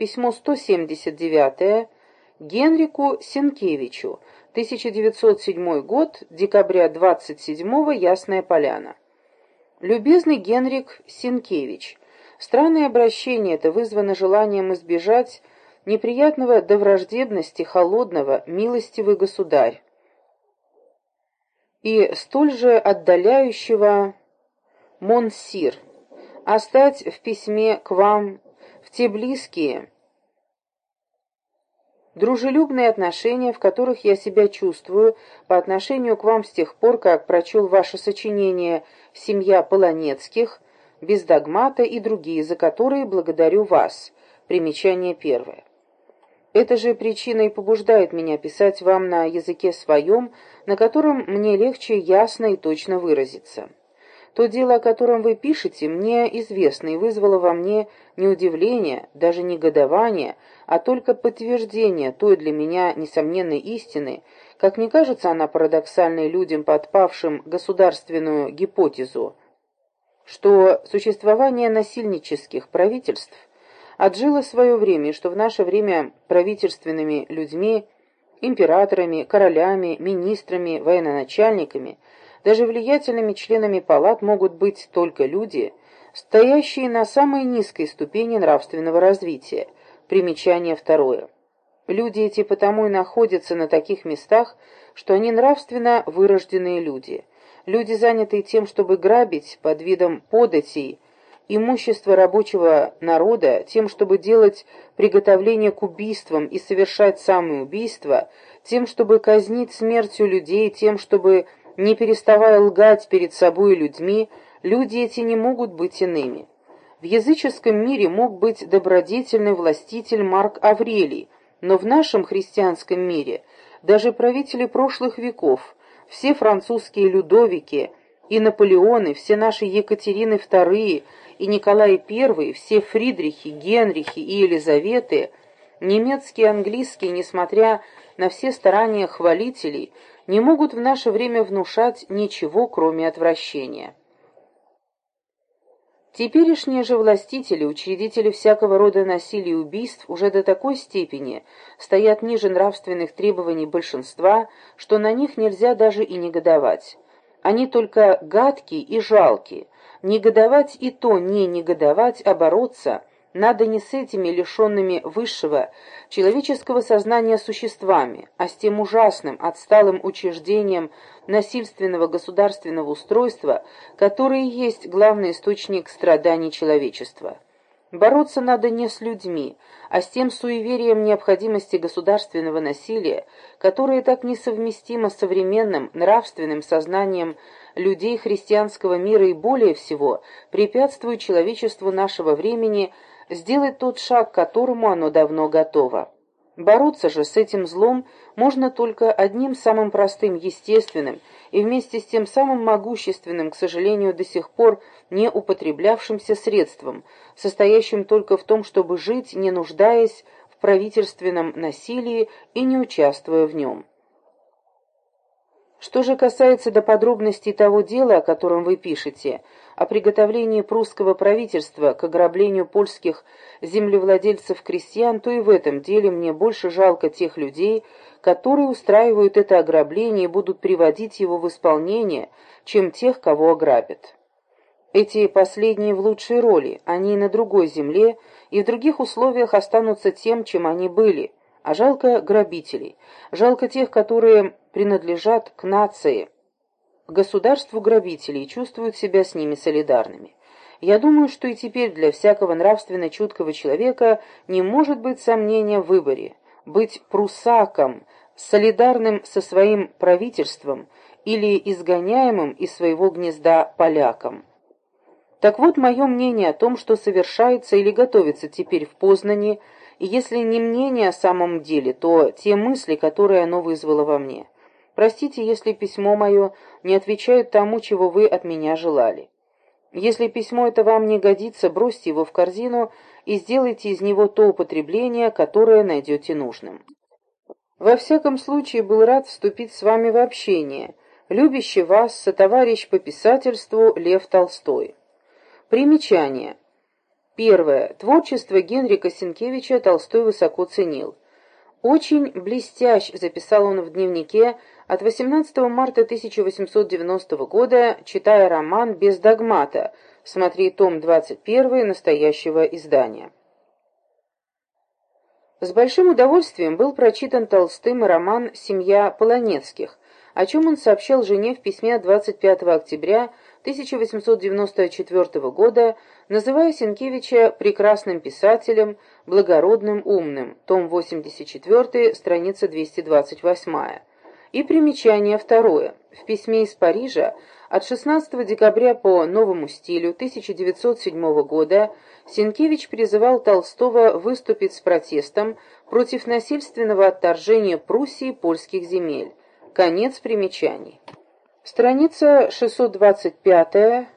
Письмо 179 Генрику Сенкевичу, 1907 год, декабря 27 Ясная Поляна. Любезный Генрик Сенкевич, странное обращение это вызвано желанием избежать неприятного до враждебности холодного, милостивый государь и столь же отдаляющего Монсир, остать в письме к вам в те близкие, дружелюбные отношения, в которых я себя чувствую по отношению к вам с тех пор, как прочел ваше сочинение «Семья Полонецких», «Без догмата» и другие, за которые благодарю вас. Примечание первое. Эта же причина и побуждает меня писать вам на языке своем, на котором мне легче ясно и точно выразиться. То дело, о котором вы пишете, мне известно и вызвало во мне не удивление, даже негодование, а только подтверждение той для меня несомненной истины, как не кажется она парадоксальной людям, подпавшим государственную гипотезу, что существование насильнических правительств отжило свое время, и что в наше время правительственными людьми, императорами, королями, министрами, военачальниками – даже влиятельными членами палат могут быть только люди, стоящие на самой низкой ступени нравственного развития. Примечание второе. Люди эти потому и находятся на таких местах, что они нравственно вырожденные люди. Люди, занятые тем, чтобы грабить под видом податей имущество рабочего народа, тем, чтобы делать приготовление к убийствам и совершать самые убийства, тем, чтобы казнить смертью людей, тем, чтобы не переставая лгать перед собой и людьми, люди эти не могут быть иными. В языческом мире мог быть добродетельный властитель Марк Аврелий, но в нашем христианском мире даже правители прошлых веков, все французские Людовики и Наполеоны, все наши Екатерины II и Николай I, все Фридрихи, Генрихи и Елизаветы, немецкие и английские, несмотря на все старания хвалителей, не могут в наше время внушать ничего, кроме отвращения. Теперешние же властители, учредители всякого рода насилия и убийств уже до такой степени стоят ниже нравственных требований большинства, что на них нельзя даже и негодовать. Они только гадкие и жалкие. Негодовать и то не негодовать, а бороться надо не с этими лишенными высшего человеческого сознания существами, а с тем ужасным, отсталым учреждением насильственного государственного устройства, которое есть главный источник страданий человечества. Бороться надо не с людьми, а с тем суеверием необходимости государственного насилия, которое так несовместимо с современным нравственным сознанием людей христианского мира и более всего препятствует человечеству нашего времени – сделать тот шаг, к которому оно давно готово. Бороться же с этим злом можно только одним самым простым, естественным и вместе с тем самым могущественным, к сожалению, до сих пор не употреблявшимся средством, состоящим только в том, чтобы жить, не нуждаясь в правительственном насилии и не участвуя в нем. Что же касается до подробностей того дела, о котором вы пишете, о приготовлении прусского правительства к ограблению польских землевладельцев-крестьян, то и в этом деле мне больше жалко тех людей, которые устраивают это ограбление и будут приводить его в исполнение, чем тех, кого ограбят. Эти последние в лучшей роли, они на другой земле и в других условиях останутся тем, чем они были, а жалко грабителей, жалко тех, которые принадлежат к нации, государству грабителей и чувствуют себя с ними солидарными. Я думаю, что и теперь для всякого нравственно чуткого человека не может быть сомнения в выборе. Быть прусаком, солидарным со своим правительством или изгоняемым из своего гнезда поляком. Так вот мое мнение о том, что совершается или готовится теперь в Познани, и если не мнение о самом деле, то те мысли, которые оно вызвало во мне – Простите, если письмо мое не отвечает тому, чего вы от меня желали. Если письмо это вам не годится, бросьте его в корзину и сделайте из него то употребление, которое найдете нужным. Во всяком случае, был рад вступить с вами в общение. Любящий вас, сотоварищ по писательству Лев Толстой. Примечание. Первое. Творчество Генрика Сенкевича Толстой высоко ценил. «Очень блестящ», — записал он в дневнике от 18 марта 1890 года, читая роман «Без догмата», смотри том 21 настоящего издания. С большим удовольствием был прочитан Толстым роман «Семья Полонецких», о чем он сообщал жене в письме 25 октября 1894 года, называя Сенкевича прекрасным писателем, благородным, умным, том 84, страница 228. И примечание второе. В письме из Парижа от 16 декабря по новому стилю 1907 года Сенкевич призывал Толстого выступить с протестом против насильственного отторжения Пруссии польских земель. Конец примечаний. Страница 625